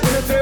When